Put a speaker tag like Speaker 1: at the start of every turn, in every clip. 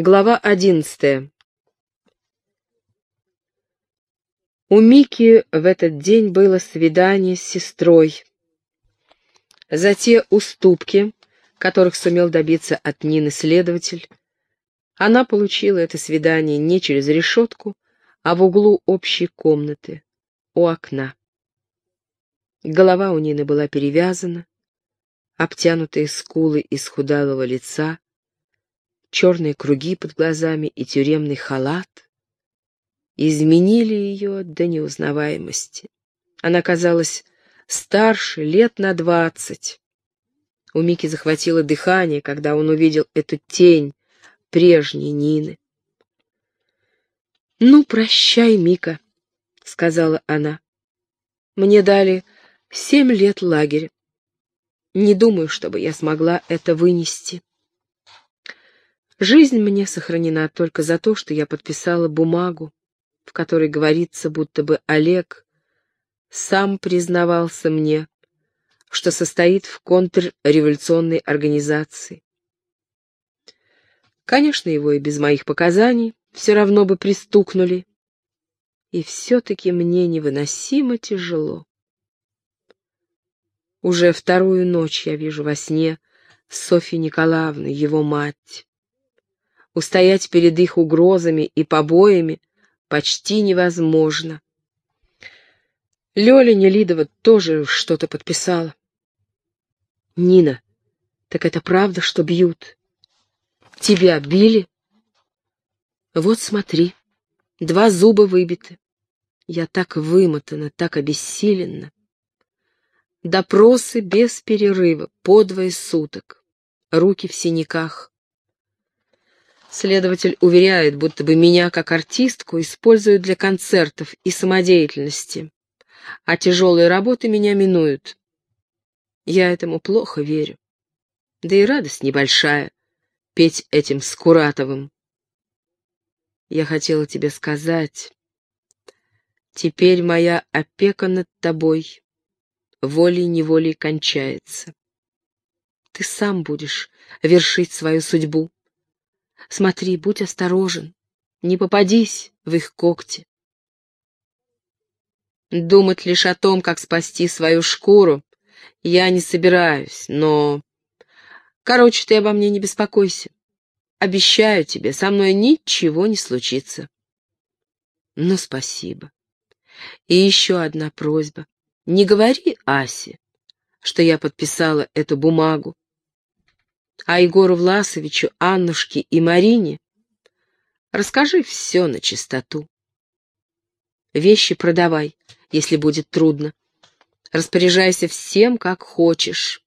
Speaker 1: Глава одиннадцатая. У Мики в этот день было свидание с сестрой. За те уступки, которых сумел добиться от Нины следователь, она получила это свидание не через решетку, а в углу общей комнаты, у окна. Голова у Нины была перевязана, обтянутые скулы исхудалого лица, черные круги под глазами и тюремный халат изменили ее до неузнаваемости. Она казалась старше, лет на двадцать. У Мики захватило дыхание, когда он увидел эту тень прежней Нины. «Ну, прощай, Мика», — сказала она. «Мне дали семь лет лагеря. Не думаю, чтобы я смогла это вынести». Жизнь мне сохранена только за то, что я подписала бумагу, в которой говорится, будто бы Олег сам признавался мне, что состоит в контрреволюционной организации. Конечно, его и без моих показаний все равно бы пристукнули. И все-таки мне невыносимо тяжело. Уже вторую ночь я вижу во сне Софью Николаевну, его мать. Устоять перед их угрозами и побоями почти невозможно. Лёля Нелидова тоже что-то подписала. Нина, так это правда, что бьют? Тебя били? Вот смотри, два зуба выбиты. Я так вымотана, так обессилена. Допросы без перерыва, по двое суток. Руки в синяках. Следователь уверяет, будто бы меня, как артистку, используют для концертов и самодеятельности, а тяжелые работы меня минуют. Я этому плохо верю. Да и радость небольшая — петь этим Скуратовым. Я хотела тебе сказать, теперь моя опека над тобой волей-неволей кончается. Ты сам будешь вершить свою судьбу. Смотри, будь осторожен, не попадись в их когти. Думать лишь о том, как спасти свою шкуру, я не собираюсь, но... Короче, ты обо мне не беспокойся. Обещаю тебе, со мной ничего не случится. Ну, спасибо. И еще одна просьба. Не говори Асе, что я подписала эту бумагу а Егору Власовичу, Аннушке и Марине расскажи все на чистоту. Вещи продавай, если будет трудно. Распоряжайся всем, как хочешь.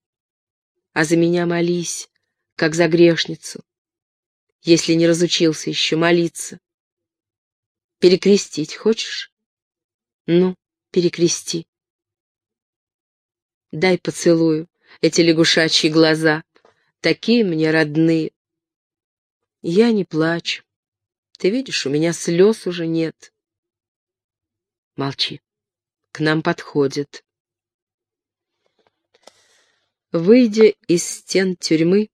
Speaker 1: А за меня молись, как за грешницу, если не разучился еще молиться. Перекрестить хочешь? Ну, перекрести. Дай поцелую эти лягушачьи глаза такие мне родные. Я не плачу. Ты видишь, у меня слез уже нет. Молчи. К нам подходит. Выйдя из стен тюрьмы,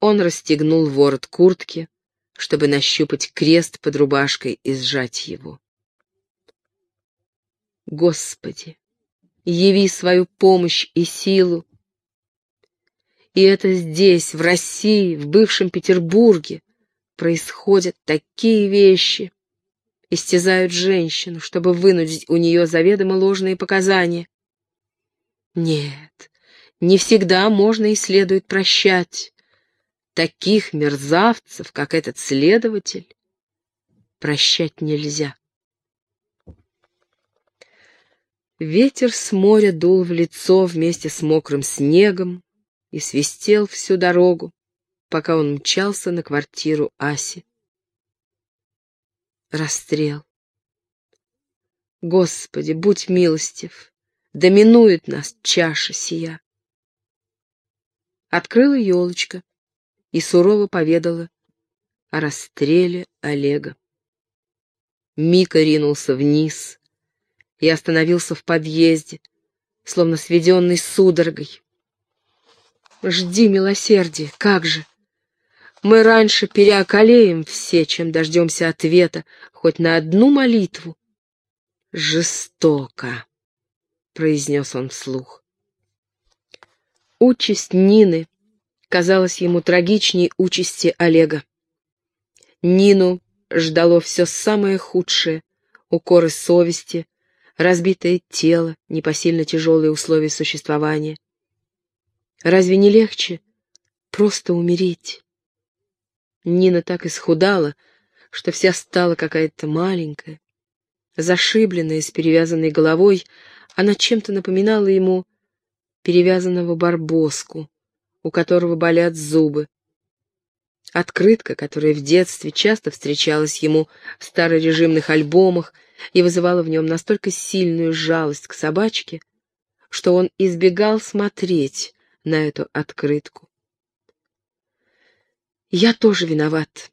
Speaker 1: он расстегнул ворот куртки, чтобы нащупать крест под рубашкой и сжать его. Господи, яви свою помощь и силу и это здесь, в России, в бывшем Петербурге, происходят такие вещи. Истязают женщину, чтобы вынудить у нее заведомо ложные показания. Нет, не всегда можно и следует прощать. Таких мерзавцев, как этот следователь, прощать нельзя. Ветер с моря дул в лицо вместе с мокрым снегом, и свистел всю дорогу, пока он мчался на квартиру Аси. Расстрел. Господи, будь милостив, доминует нас чаша сия. Открыла елочка и сурово поведала о расстреле Олега. Мика ринулся вниз и остановился в подъезде, словно сведенный судорогой. Жди милосердия, как же! Мы раньше переоколеем все, чем дождемся ответа, хоть на одну молитву. Жестоко, произнес он вслух. Участь Нины казалась ему трагичней участи Олега. Нину ждало все самое худшее — укоры совести, разбитое тело, непосильно тяжелые условия существования. Разве не легче просто умереть? Нина так исхудала, что вся стала какая-то маленькая. Зашибленная, с перевязанной головой, она чем-то напоминала ему перевязанного барбоску, у которого болят зубы. Открытка, которая в детстве часто встречалась ему в старорежимных альбомах и вызывала в нем настолько сильную жалость к собачке, что он избегал смотреть на эту открытку. «Я тоже виноват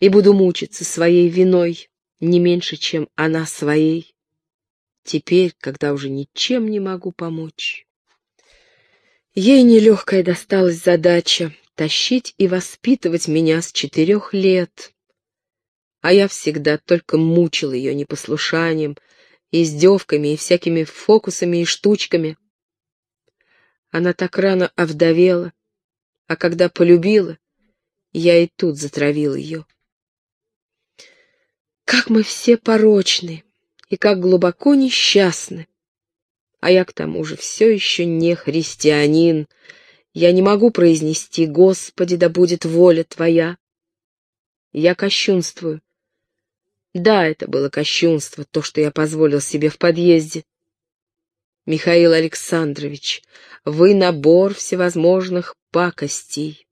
Speaker 1: и буду мучиться своей виной не меньше, чем она своей, теперь, когда уже ничем не могу помочь». Ей нелегкая досталась задача тащить и воспитывать меня с четырех лет. А я всегда только мучил ее непослушанием, издевками и всякими фокусами и штучками. Она так рано овдовела, а когда полюбила, я и тут затравил ее. Как мы все порочны и как глубоко несчастны. А я к тому же все еще не христианин, я не могу произнести «Господи, да будет воля Твоя». Я кощунствую. Да, это было кощунство, то, что я позволил себе в подъезде. Михаил Александрович, вы набор всевозможных пакостей.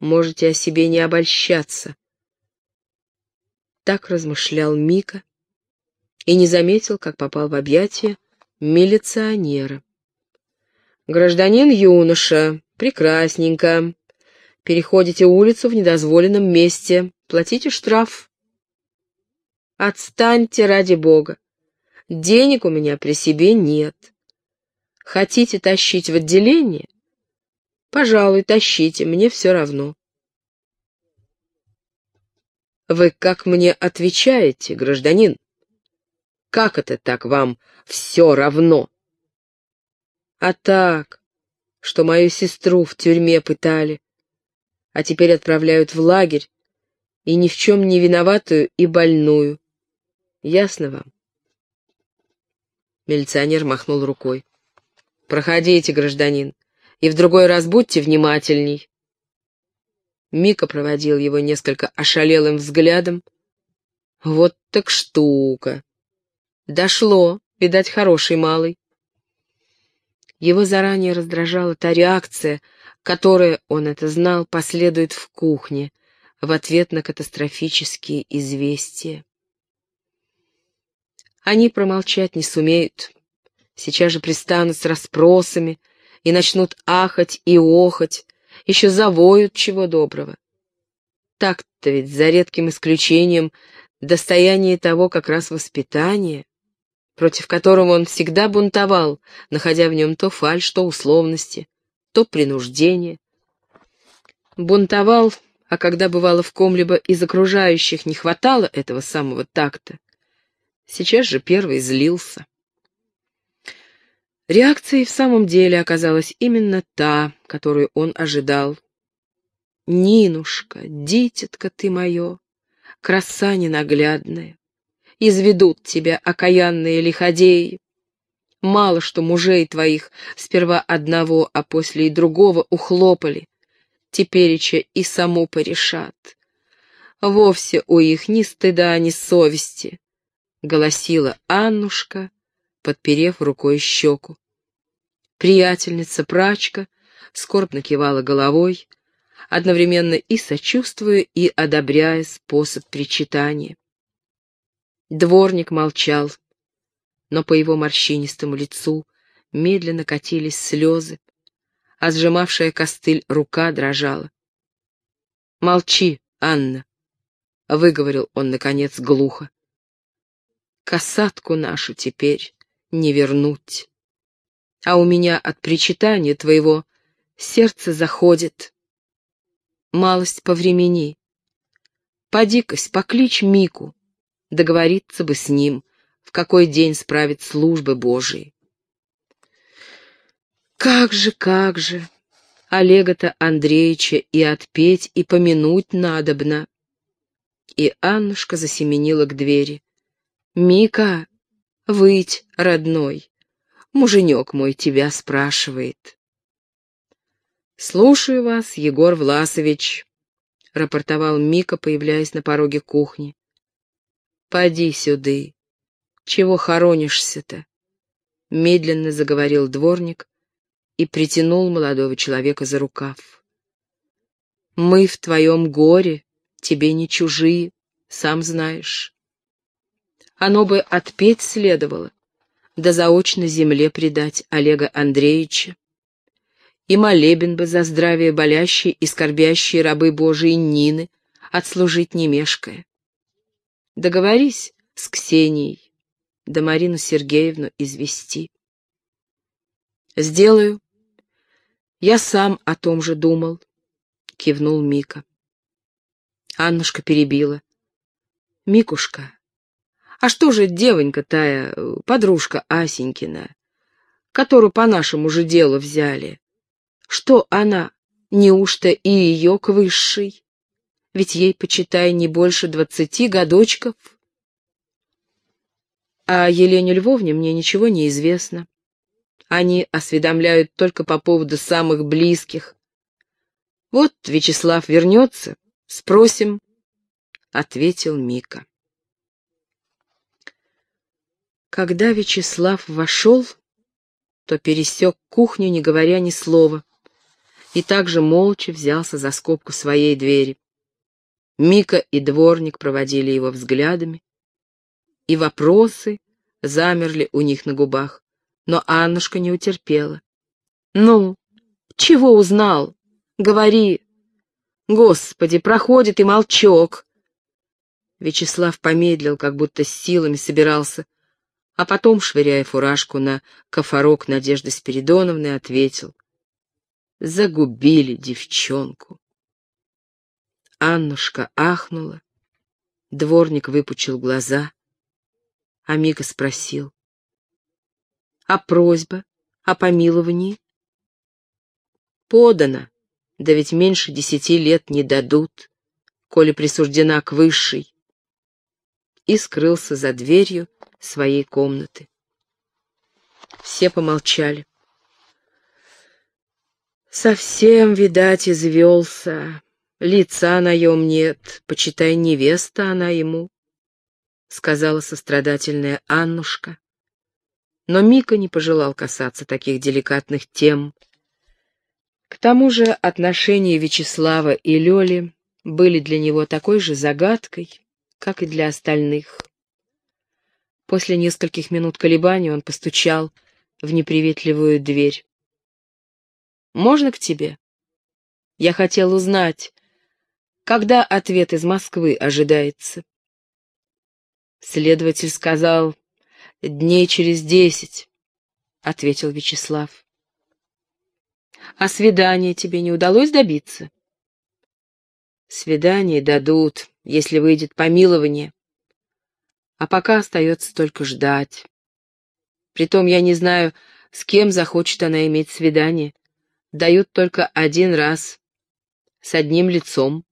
Speaker 1: Можете о себе не обольщаться. Так размышлял Мика и не заметил, как попал в объятия милиционера. «Гражданин юноша, прекрасненько. Переходите улицу в недозволенном месте. Платите штраф». «Отстаньте ради бога. Денег у меня при себе нет. Хотите тащить в отделение? Пожалуй, тащите, мне все равно». «Вы как мне отвечаете, гражданин? Как это так вам все равно?» А так, что мою сестру в тюрьме пытали, а теперь отправляют в лагерь, и ни в чем не виноватую и больную. Ясно вам? Милиционер махнул рукой. «Проходите, гражданин, и в другой раз будьте внимательней». Мика проводил его несколько ошалелым взглядом. «Вот так штука!» «Дошло, видать, хороший малый. Его заранее раздражала та реакция, которая, он это знал, последует в кухне в ответ на катастрофические известия. Они промолчать не сумеют. Сейчас же пристанут с расспросами и начнут ахать и охать, еще завоют чего доброго. Так-то ведь, за редким исключением, достояние того как раз воспитания против которого он всегда бунтовал, находя в нем то фальшь, то условности, то принуждение. Бунтовал, а когда бывало в ком-либо из окружающих не хватало этого самого такта, сейчас же первый злился. Реакцией в самом деле оказалась именно та, которую он ожидал. «Нинушка, дитятка ты мое, краса ненаглядная, изведут тебя окаянные лиходеи. Мало что мужей твоих сперва одного, а после и другого ухлопали, тепереча и саму порешат. Вовсе у их ни стыда, ни совести, — голосила Аннушка, подперев рукой щеку. Приятельница, прачка, скорбно кивала головой, одновременно и сочувствуя, и одобряя способ причитания. Дворник молчал, но по его морщинистому лицу медленно катились слезы, а сжимавшая костыль рука дрожала. «Молчи, Анна», — выговорил он, наконец, глухо. «Касатку нашу теперь не вернуть, а у меня от причитания твоего сердце заходит». малость по времени. Поди-кась, покличь Мику, договориться бы с ним, в какой день справит службы Божии. Как же, как же! Олега-то Андреевича и отпеть, и помянуть надобно. И Аннушка засеменила к двери. «Мика, выть, родной, муженек мой тебя спрашивает». «Слушаю вас, Егор Власович», — рапортовал Мика, появляясь на пороге кухни. «Поди сюды. Чего хоронишься-то?» Медленно заговорил дворник, и притянул молодого человека за рукав. «Мы в твоем горе, тебе не чужие, сам знаешь. Оно бы отпеть следовало, да заочно земле предать Олега Андреевича. И молебен бы за здравие болящей и скорбящей рабы Божией Нины отслужить не мешкая. Договорись с Ксенией, да Марину Сергеевну извести. Сделаю, я сам о том же думал, кивнул Мика. Аннушка перебила. Микушка, а что же девонька тая, подружка Асенькина, которую по нашему же делу взяли? Что она, неужто и ее к высшей? Ведь ей, почитай, не больше двадцати годочков. А Елене Львовне мне ничего не известно. Они осведомляют только по поводу самых близких. Вот Вячеслав вернется, спросим, — ответил Мика. Когда Вячеслав вошел, то пересек кухню, не говоря ни слова, и также молча взялся за скобку своей двери. Мика и дворник проводили его взглядами, и вопросы замерли у них на губах. Но Аннушка не утерпела. «Ну, чего узнал? Говори!» «Господи, проходит и молчок!» Вячеслав помедлил, как будто с силами собирался, а потом, швыряя фуражку на кофорок Надежды Спиридоновны, ответил. «Загубили девчонку!» Аннушка ахнула, дворник выпучил глаза, а Мика спросил. А просьба о помиловании? Подано, да ведь меньше десяти лет не дадут, коли присуждена к высшей. И скрылся за дверью своей комнаты. Все помолчали. Совсем, видать, извелся. Лица наем нет, почитай, невеста она ему, — сказала сострадательная Аннушка. Но Мика не пожелал касаться таких деликатных тем. К тому же отношения Вячеслава и Лёли были для него такой же загадкой, как и для остальных. После нескольких минут колебаний он постучал в неприветливую дверь. «Можно к тебе? Я хотел узнать, когда ответ из Москвы ожидается?» Следователь сказал, дней через десять, — ответил Вячеслав. — А свидание тебе не удалось добиться? — Свидание дадут, если выйдет помилование. А пока остается только ждать. Притом я не знаю, с кем захочет она иметь свидание. Дают только один раз, с одним лицом.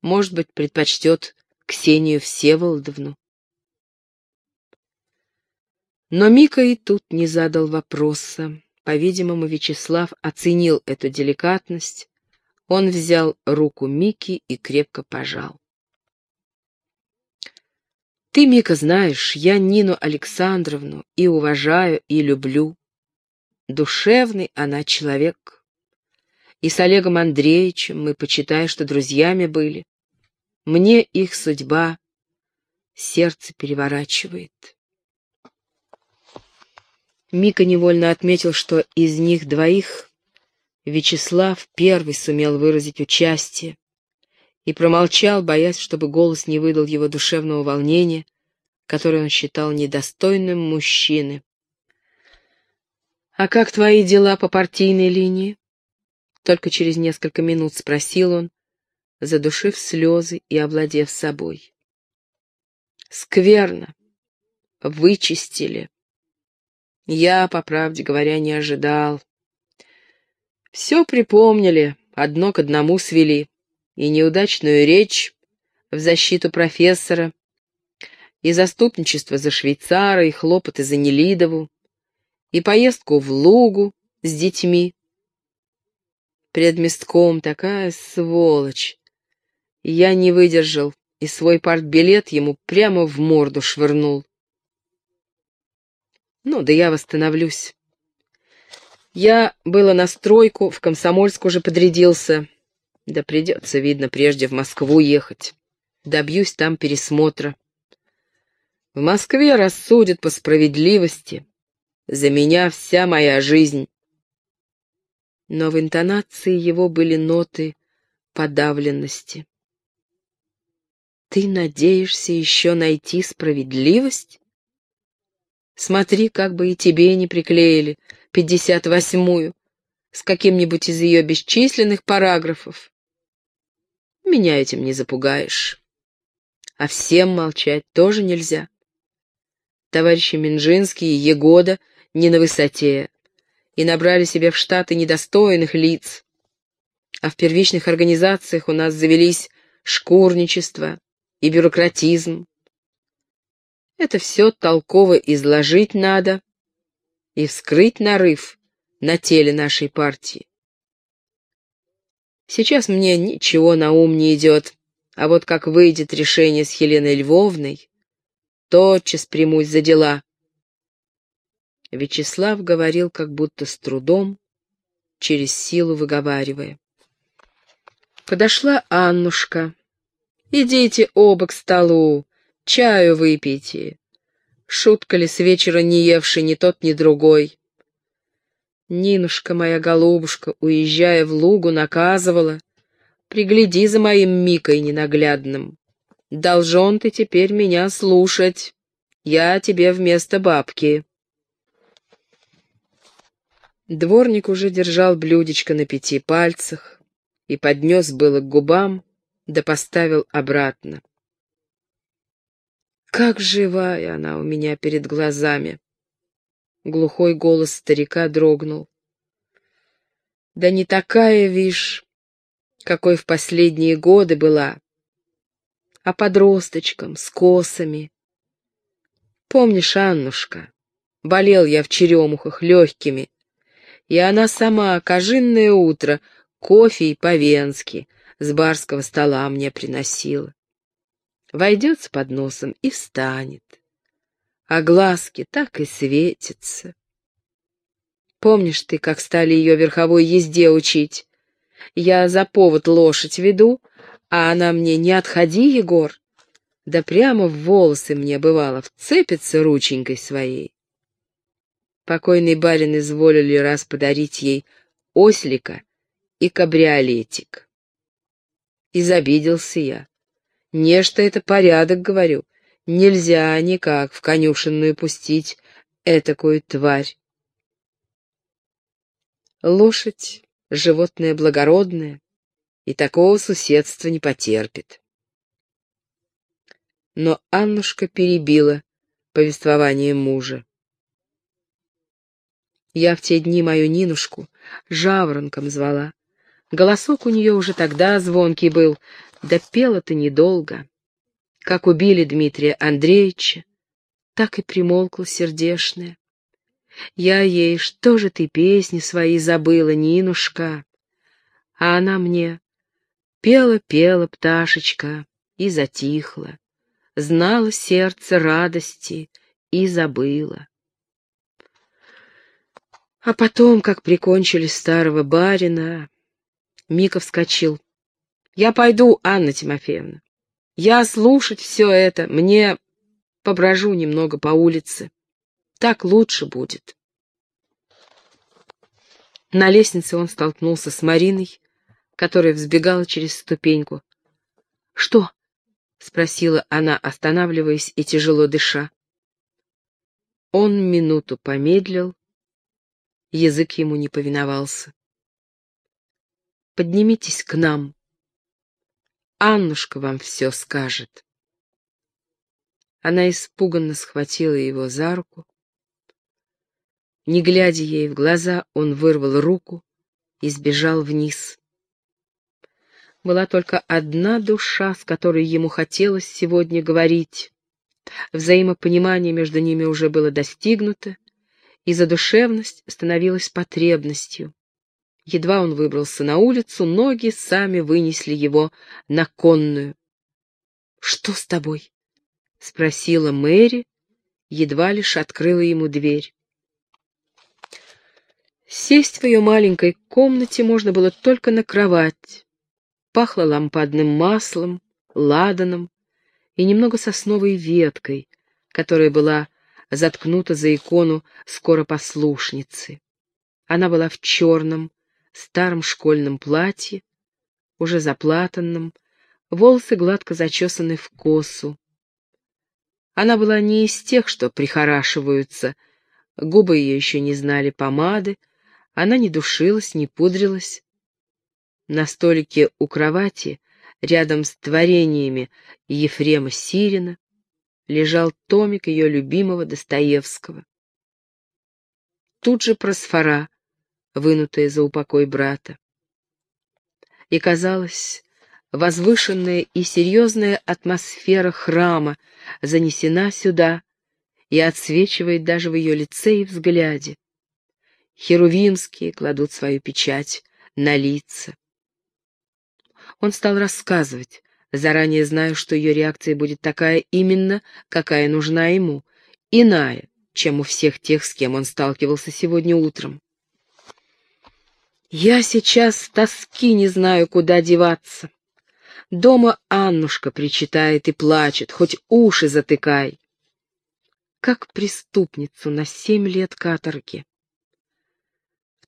Speaker 1: Может быть, предпочтет Ксению Всеволодовну. Но Мика и тут не задал вопроса. По-видимому, Вячеслав оценил эту деликатность. Он взял руку Мики и крепко пожал. «Ты, Мика, знаешь, я Нину Александровну и уважаю, и люблю. Душевный она человек. И с Олегом Андреевичем мы, почитай, что друзьями были. Мне их судьба сердце переворачивает». Мика невольно отметил, что из них двоих Вячеслав первый сумел выразить участие и промолчал, боясь, чтобы голос не выдал его душевного волнения, которое он считал недостойным мужчины. «А как твои дела по партийной линии?» Только через несколько минут спросил он, задушив слезы и овладев собой. Скверно. Вычистили. Я, по правде говоря, не ожидал. Все припомнили, одно к одному свели. И неудачную речь в защиту профессора, и заступничество за швейцара, и хлопоты за Нелидову, и поездку в Лугу с детьми. Пред местком такая сволочь. Я не выдержал и свой партбилет ему прямо в морду швырнул. Ну, да я восстановлюсь. Я было на стройку, в Комсомольск уже подрядился. Да придется, видно, прежде в Москву ехать. Добьюсь там пересмотра. В Москве рассудят по справедливости. За меня вся моя жизнь. Но в интонации его были ноты подавленности. Ты надеешься еще найти справедливость? Смотри, как бы и тебе не приклеили пятьдесят восьмую с каким-нибудь из ее бесчисленных параграфов. Меня этим не запугаешь. А всем молчать тоже нельзя. Товарищи Минжинский и Егода не на высоте и набрали себе в штаты недостойных лиц. А в первичных организациях у нас завелись шкурничество, и бюрократизм. Это все толково изложить надо и вскрыть нарыв на теле нашей партии. Сейчас мне ничего на ум не идет, а вот как выйдет решение с Еленой Львовной, тотчас примусь за дела. Вячеслав говорил как будто с трудом, через силу выговаривая. Подошла Аннушка, Идите оба к столу, чаю выпейте. Шутка ли с вечера не евший ни тот, ни другой. Нинушка моя голубушка, уезжая в лугу, наказывала. Пригляди за моим Микой ненаглядным. Должен ты теперь меня слушать. Я тебе вместо бабки. Дворник уже держал блюдечко на пяти пальцах и поднес было к губам, да поставил обратно. Как живая она у меня перед глазами. Глухой голос старика дрогнул. Да не такая, вишь, какой в последние годы была, а подросточком, с косами. Помнишь, Аннушка, болел я в черемухах легкими, и она сама, кожинное утро, кофе и по-венски — с барского стола мне приносила. Войдет с подносом и встанет, а глазки так и светятся. Помнишь ты, как стали ее верховой езде учить? Я за повод лошадь веду, а она мне «Не отходи, Егор!» Да прямо в волосы мне, бывало, вцепится рученькой своей. Покойный барин изволили раз подарить ей ослика и кабриолетик. Изобиделся я. Нечто это порядок, говорю. Нельзя никак в конюшенную пустить этакую тварь. Лошадь — животное благородное, и такого соседства не потерпит. Но Аннушка перебила повествование мужа. Я в те дни мою Нинушку жаворонком звала. Голосок у нее уже тогда звонкий был, да пела-то недолго. Как убили Дмитрия Андреевича, так и примолкла сердешная. Я ей, что же ты песни свои забыла, Нинушка? А она мне пела-пела пташечка и затихла, знала сердце радости и забыла. А потом, как прикончили старого барина, Мика вскочил. «Я пойду, Анна Тимофеевна. Я слушать все это, мне поброжу немного по улице. Так лучше будет». На лестнице он столкнулся с Мариной, которая взбегала через ступеньку. «Что?» — спросила она, останавливаясь и тяжело дыша. Он минуту помедлил, язык ему не повиновался. поднимитесь к нам. Аннушка вам все скажет. Она испуганно схватила его за руку. Не глядя ей в глаза, он вырвал руку и сбежал вниз. Была только одна душа, с которой ему хотелось сегодня говорить. Взаимопонимание между ними уже было достигнуто, и задушевность становилась потребностью. Едва он выбрался на улицу, ноги сами вынесли его на конную. «Что с тобой?» — спросила Мэри, едва лишь открыла ему дверь. Сесть в ее маленькой комнате можно было только на кровать. Пахло лампадным маслом, ладаном и немного сосновой веткой, которая была заткнута за икону скоропослушницы. Она была в черном, старом школьном платье, уже заплатанном, волосы гладко зачесаны в косу. Она была не из тех, что прихорашиваются, губы ее еще не знали помады, она не душилась, не пудрилась. На столике у кровати, рядом с творениями Ефрема Сирина, лежал томик ее любимого Достоевского. Тут же просфора, вынутая за упокой брата. И казалось, возвышенная и серьезная атмосфера храма занесена сюда и отсвечивает даже в ее лице и взгляде. Херувимские кладут свою печать на лица. Он стал рассказывать, заранее зная, что ее реакция будет такая именно, какая нужна ему, иная, чем у всех тех, с кем он сталкивался сегодня утром. «Я сейчас в тоски не знаю, куда деваться. Дома Аннушка причитает и плачет, хоть уши затыкай. Как преступницу на семь лет каторги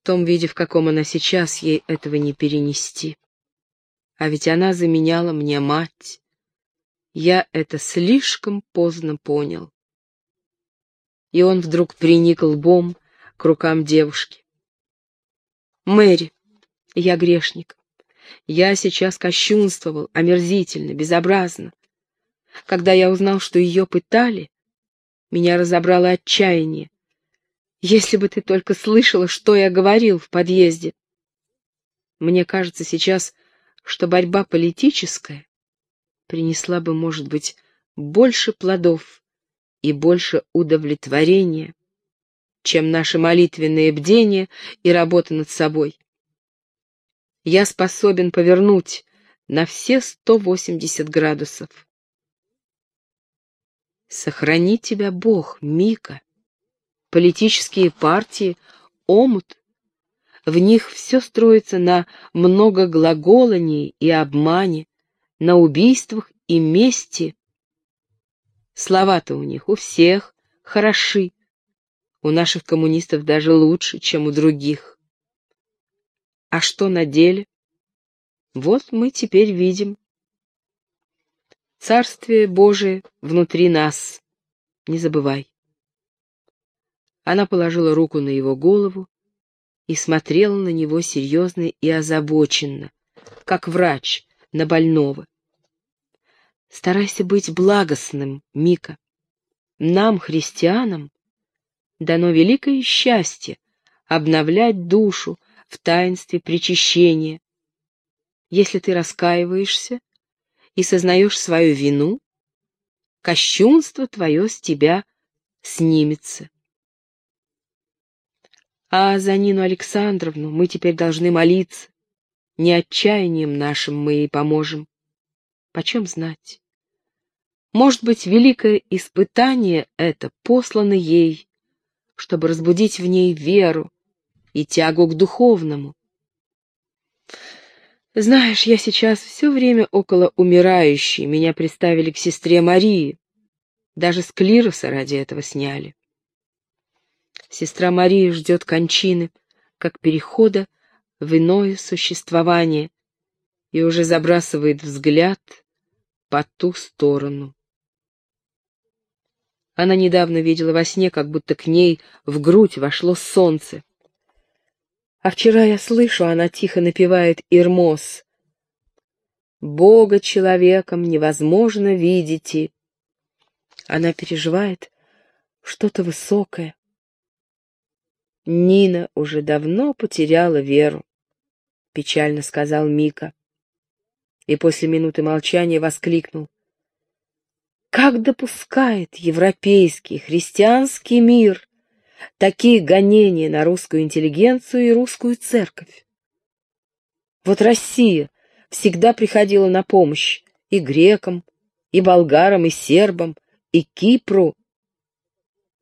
Speaker 1: том виде, в каком она сейчас, ей этого не перенести. А ведь она заменяла мне мать. Я это слишком поздно понял. И он вдруг приник лбом к рукам девушки. «Мэри, я грешник. Я сейчас кощунствовал, омерзительно, безобразно. Когда я узнал, что ее пытали, меня разобрало отчаяние. Если бы ты только слышала, что я говорил в подъезде. Мне кажется сейчас, что борьба политическая принесла бы, может быть, больше плодов и больше удовлетворения, чем наши молитвенные бдения и работа над собой. Я способен повернуть на все 180 градусов. Сохрани тебя Бог, Мика политические партии, омут. В них все строится на многоглаголании и обмане, на убийствах и мести. Слова-то у них у всех хороши, у наших коммунистов даже лучше, чем у других. А что на деле? Вот мы теперь видим. Царствие Божие внутри нас, не забывай. Она положила руку на его голову и смотрела на него серьезно и озабоченно, как врач на больного. Старайся быть благостным, Мика. Нам, христианам, дано великое счастье обновлять душу в таинстве причащения. Если ты раскаиваешься и сознаешь свою вину, кощунство твое с тебя снимется. А за Нину Александровну мы теперь должны молиться. Не отчаянием нашим мы ей поможем. Почем знать? Может быть, великое испытание это послано ей, чтобы разбудить в ней веру и тягу к духовному. Знаешь, я сейчас все время около умирающей, меня приставили к сестре Марии. Даже с клироса ради этого сняли. Сестра Мария ждет кончины, как перехода в иное существование, и уже забрасывает взгляд по ту сторону. Она недавно видела во сне, как будто к ней в грудь вошло солнце. А вчера я слышу, она тихо напевает Ирмос. Бога человеком невозможно видите. Она переживает что-то высокое. Нина уже давно потеряла веру, печально сказал Мика. И после минуты молчания воскликнул. Как допускает европейский христианский мир такие гонения на русскую интеллигенцию и русскую церковь? Вот Россия всегда приходила на помощь и грекам, и болгарам, и сербам, и Кипру.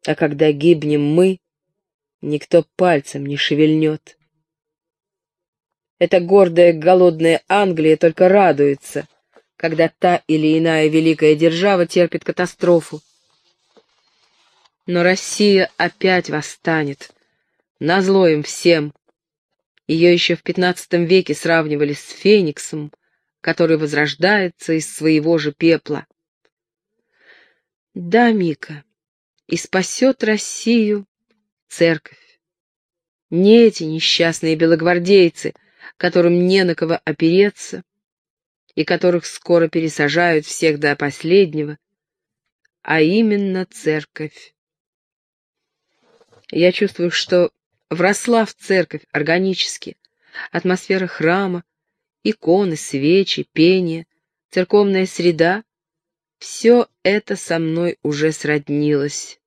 Speaker 1: А когда гибнем мы, никто пальцем не шевельнет. Эта гордая голодная Англия только радуется — когда та или иная великая держава терпит катастрофу. Но Россия опять восстанет, назло им всем. Ее еще в XV веке сравнивали с Фениксом, который возрождается из своего же пепла. Да, Мика, и спасет Россию церковь. Не эти несчастные белогвардейцы, которым не на кого опереться, и которых скоро пересажают всех до последнего, а именно церковь. Я чувствую, что вросла в церковь органически. Атмосфера храма, иконы, свечи, пение, церковная среда — все это со мной уже сроднилось.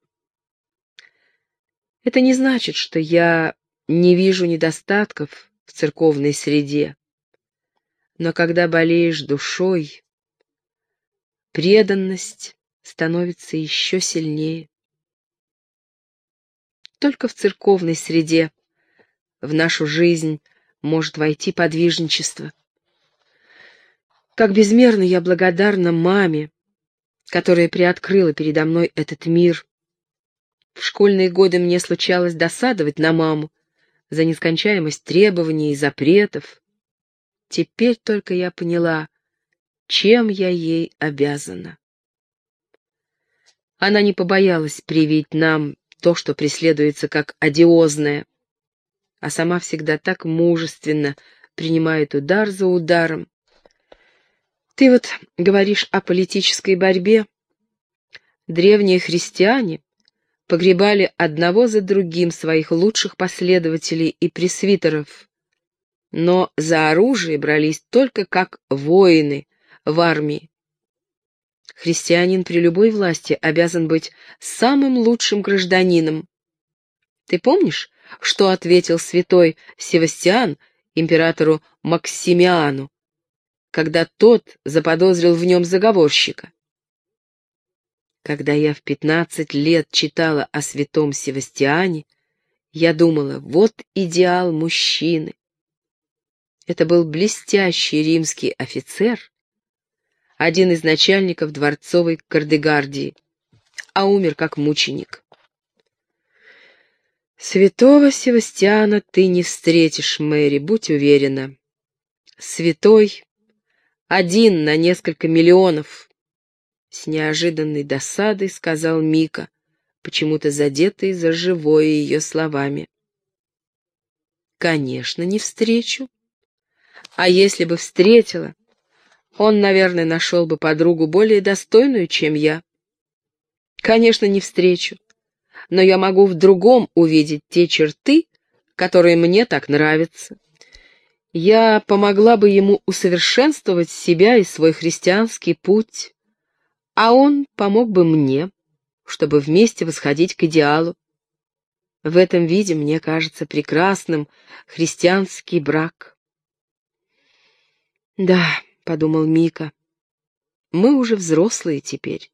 Speaker 1: Это не значит, что я не вижу недостатков в церковной среде. Но когда болеешь душой, преданность становится еще сильнее. Только в церковной среде в нашу жизнь может войти подвижничество. Как безмерно я благодарна маме, которая приоткрыла передо мной этот мир. В школьные годы мне случалось досадовать на маму за нескончаемость требований и запретов, Теперь только я поняла, чем я ей обязана. Она не побоялась привить нам то, что преследуется как одиозное, а сама всегда так мужественно принимает удар за ударом. Ты вот говоришь о политической борьбе. Древние христиане погребали одного за другим своих лучших последователей и пресвитеров, но за оружие брались только как воины в армии. Христианин при любой власти обязан быть самым лучшим гражданином. Ты помнишь, что ответил святой Севастиан императору Максимиану, когда тот заподозрил в нем заговорщика? Когда я в пятнадцать лет читала о святом Севастиане, я думала, вот идеал мужчины. Это был блестящий римский офицер, один из начальников дворцовой кардегардии, а умер как мученик. Святого Севастьяна ты не встретишь, Мэри, будь уверена. Святой один на несколько миллионов. С неожиданной досадой сказал Мика, почему-то задетый за живое ее словами. Конечно, не встречу, а если бы встретила, он, наверное, нашел бы подругу более достойную, чем я. Конечно, не встречу, но я могу в другом увидеть те черты, которые мне так нравятся. Я помогла бы ему усовершенствовать себя и свой христианский путь, а он помог бы мне, чтобы вместе восходить к идеалу. В этом виде мне кажется прекрасным христианский брак. «Да», — подумал Мика, — «мы уже взрослые теперь.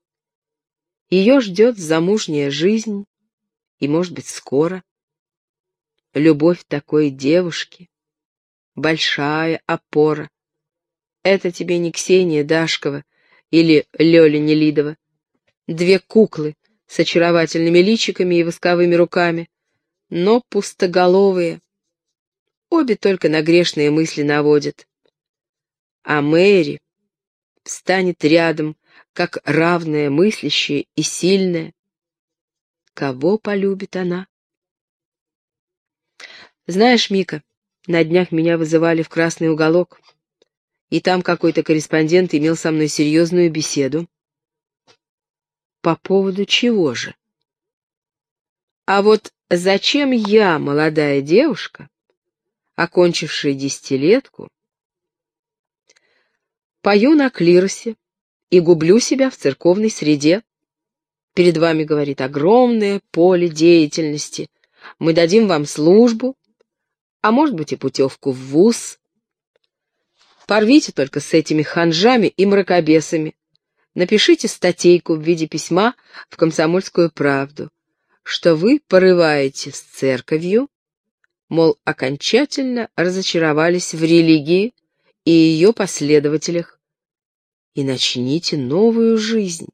Speaker 1: Ее ждет замужняя жизнь, и, может быть, скоро. Любовь такой девушки — большая опора. Это тебе не Ксения Дашкова или Лёля Нелидова. Две куклы с очаровательными личиками и восковыми руками, но пустоголовые. Обе только на грешные мысли наводят а Мэри встанет рядом, как равная, мыслящая и сильная. Кого полюбит она? Знаешь, Мика, На днях меня вызывали в красный уголок, и там какой-то корреспондент имел со мной серьезную беседу. По поводу чего же? А вот зачем я, молодая девушка, окончившая десятилетку, пою на клиросе и гублю себя в церковной среде? Перед вами, говорит, огромное поле деятельности. Мы дадим вам службу, а может быть и путевку в вуз. Порвите только с этими ханжами и мракобесами. Напишите статейку в виде письма в «Комсомольскую правду», что вы порываете с церковью, мол, окончательно разочаровались в религии и ее последователях, и начните новую жизнь.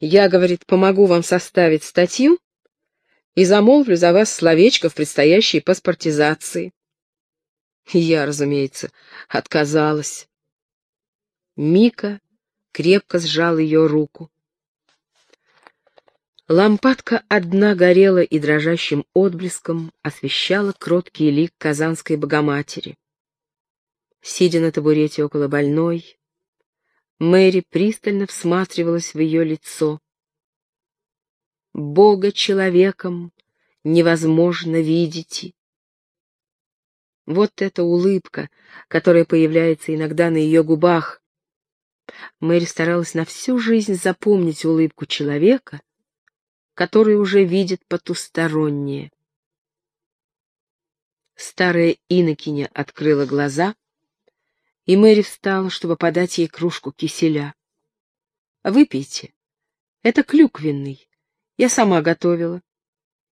Speaker 1: Я, говорит, помогу вам составить статью и замолвлю за вас словечко в предстоящей паспортизации. Я, разумеется, отказалась. Мика крепко сжал ее руку. Лампадка одна горела и дрожащим отблеском освещала кроткий лик Казанской Богоматери. Сидя на табурете около больной, Мэри пристально всматривалась в ее лицо. Бога человеком невозможно видеть. Вот эта улыбка, которая появляется иногда на ее губах. Мэри старалась на всю жизнь запомнить улыбку человека, который уже видит потустороннее. Старая инокиня открыла глаза, и Мэри встала, чтобы подать ей кружку киселя. «Выпейте. Это клюквенный. Я сама готовила.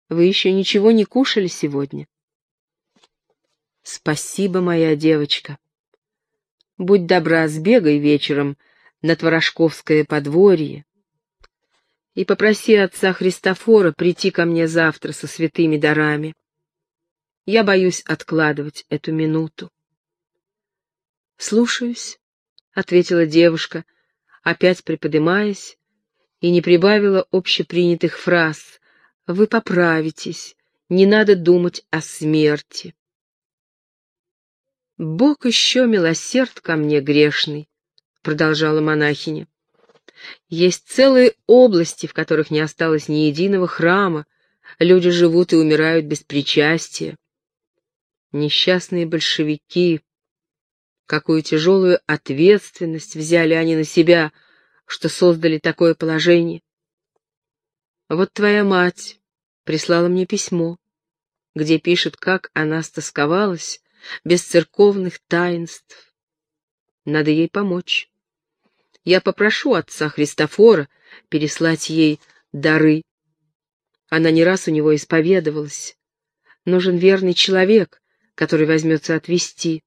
Speaker 1: Вы еще ничего не кушали сегодня?» «Спасибо, моя девочка. Будь добра, сбегай вечером на Творожковское подворье и попроси отца Христофора прийти ко мне завтра со святыми дарами. Я боюсь откладывать эту минуту. «Слушаюсь», — ответила девушка, опять приподымаясь, и не прибавила общепринятых фраз. «Вы поправитесь, не надо думать о смерти». «Бог еще милосерд ко мне грешный», — продолжала монахиня. «Есть целые области, в которых не осталось ни единого храма, люди живут и умирают без причастия. Несчастные большевики, какую тяжелую ответственность взяли они на себя, что создали такое положение. Вот твоя мать прислала мне письмо, где пишет, как она стосковалась без церковных таинств. Надо ей помочь. Я попрошу отца Христофора переслать ей дары. Она не раз у него исповедовалась. Нужен верный человек, который возьмется отвести.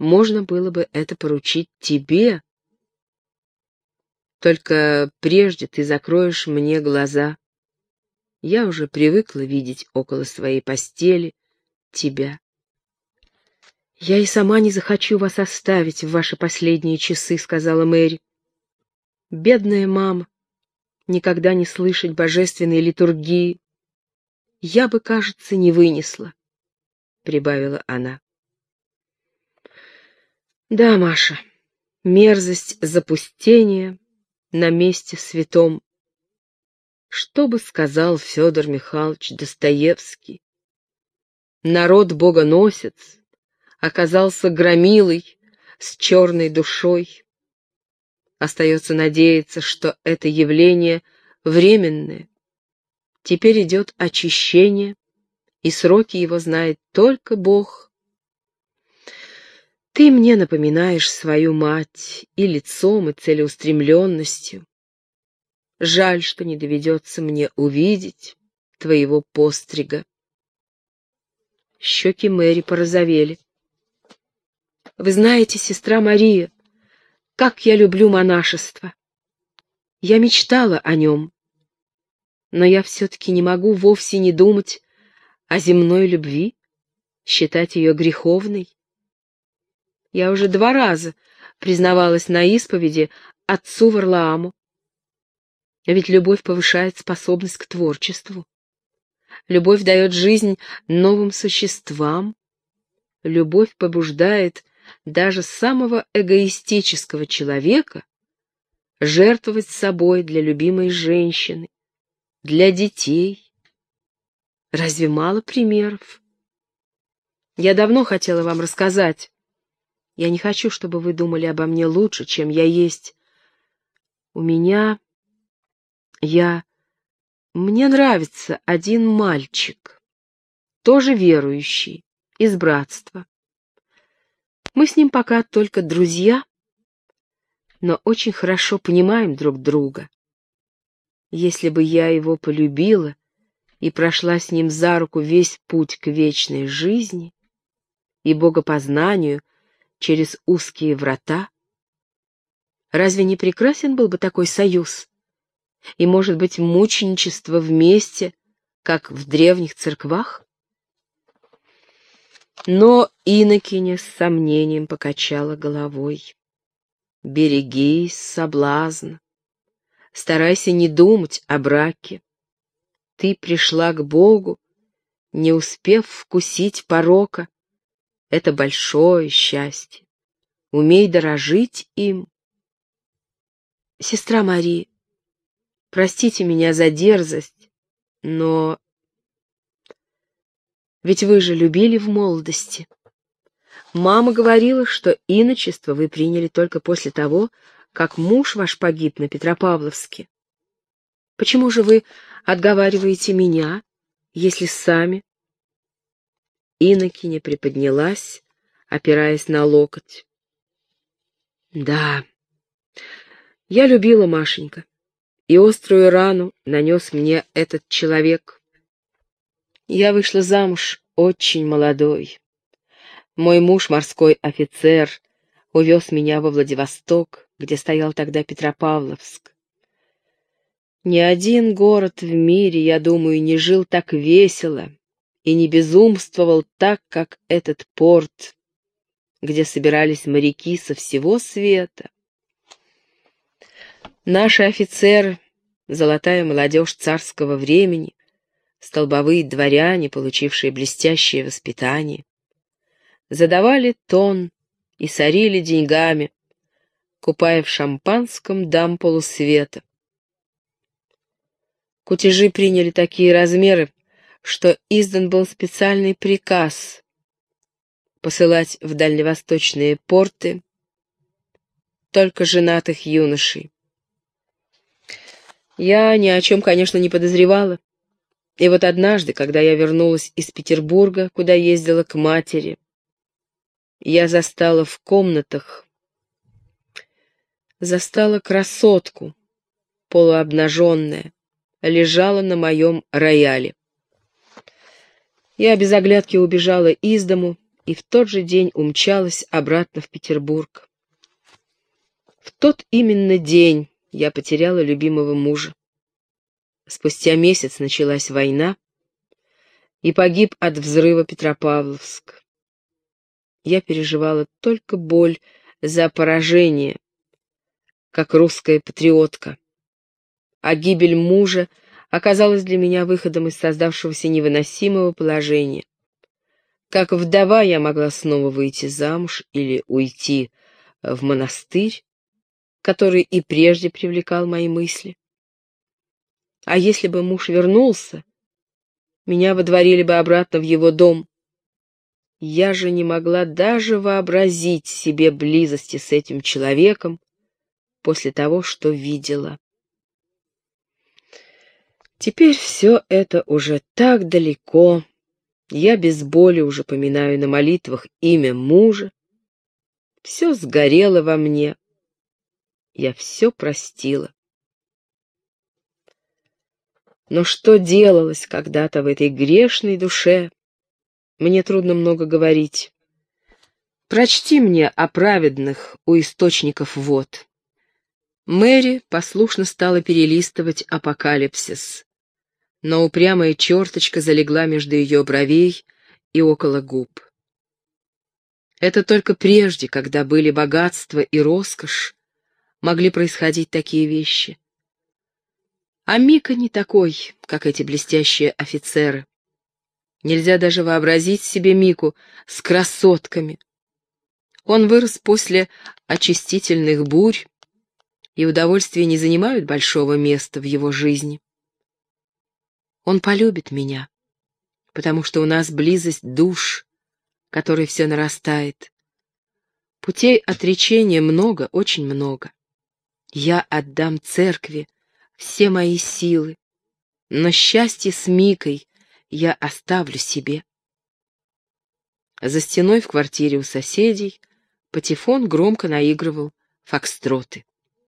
Speaker 1: Можно было бы это поручить тебе. Только прежде ты закроешь мне глаза. Я уже привыкла видеть около своей постели тебя. «Я и сама не захочу вас оставить в ваши последние часы», — сказала Мэри. «Бедная мама, никогда не слышать божественной литургии. Я бы, кажется, не вынесла», — прибавила она. Да, Маша, мерзость запустения на месте святом. Что бы сказал Федор Михайлович Достоевский? Народ богоносец оказался громилой с черной душой. Остается надеяться, что это явление временное. Теперь идет очищение, и сроки его знает только Бог ты мне напоминаешь свою мать и лицом, и целеустремленностью. Жаль, что не доведется мне увидеть твоего пострига. Щеки Мэри порозовели. Вы знаете, сестра Мария, как я люблю монашество. Я мечтала о нем, но я все-таки не могу вовсе не думать о земной любви, считать ее греховной. Я уже два раза признавалась на исповеди отцу Варлааму. Ведь любовь повышает способность к творчеству. Любовь дает жизнь новым существам, любовь побуждает даже самого эгоистического человека жертвовать собой для любимой женщины, для детей. Разве мало примеров? Я давно хотела вам рассказать. Я не хочу, чтобы вы думали обо мне лучше, чем я есть. У меня... Я... Мне нравится один мальчик, тоже верующий, из братства. Мы с ним пока только друзья, но очень хорошо понимаем друг друга. Если бы я его полюбила и прошла с ним за руку весь путь к вечной жизни и богопознанию через узкие врата, разве не прекрасен был бы такой союз? И, может быть, мученичество вместе, как в древних церквах? Но инокиня с сомнением покачала головой. «Берегись, соблазн. Старайся не думать о браке. Ты пришла к Богу, не успев вкусить порока. Это большое счастье. Умей дорожить им. Сестра Мария, простите меня за дерзость, но ведь вы же любили в молодости. Мама говорила, что иночество вы приняли только после того, как муж ваш погиб на Петропавловске. Почему же вы отговариваете меня, если сами? Инокиня приподнялась, опираясь на локоть. Да, я любила Машенька, и острую рану нанес мне этот человек. Я вышла замуж очень молодой. Мой муж, морской офицер, увез меня во Владивосток, где стоял тогда Петропавловск. Ни один город в мире, я думаю, не жил так весело и не безумствовал так, как этот порт, где собирались моряки со всего света. Наши офицеры, золотая молодежь царского времени, столбовые дворяне, получившие блестящее воспитание, задавали тон и сорили деньгами, купая в шампанском дам полусвета. Кутежи приняли такие размеры, что издан был специальный приказ посылать в дальневосточные порты только женатых юношей. Я ни о чем, конечно, не подозревала, и вот однажды, когда я вернулась из Петербурга, куда ездила к матери, я застала в комнатах, застала красотку, полуобнаженная, лежала на моем рояле. Я без оглядки убежала из дому и в тот же день умчалась обратно в Петербург. В тот именно день я потеряла любимого мужа. Спустя месяц началась война, и погиб от взрыва Петропавловск. Я переживала только боль за поражение, как русская патриотка. А гибель мужа оказалась для меня выходом из создавшегося невыносимого положения. Как вдова я могла снова выйти замуж или уйти в монастырь, который и прежде привлекал мои мысли. А если бы муж вернулся, меня водворили бы обратно в его дом. Я же не могла даже вообразить себе близости с этим человеком после того, что видела. Теперь все это уже так далеко. Я без боли уже поминаю на молитвах имя мужа. Все сгорело во мне. Я все простила. Но что делалось когда-то в этой грешной душе? Мне трудно много говорить. Прочти мне о праведных у источников вод. Мэри послушно стала перелистывать апокалипсис, но упрямая черточка залегла между ее бровей и около губ. Это только прежде, когда были богатство и роскошь, могли происходить такие вещи. А Мика не такой, как эти блестящие офицеры. Нельзя даже вообразить себе Мику с красотками. Он вырос после очистительных бурь, и удовольствия не занимают большого места в его жизни. Он полюбит меня, потому что у нас близость душ, которой все нарастает. Путей отречения много, очень много. Я отдам церкви все мои силы, но счастье с Микой я оставлю себе. За стеной в квартире у соседей Патефон громко наигрывал фокстроты.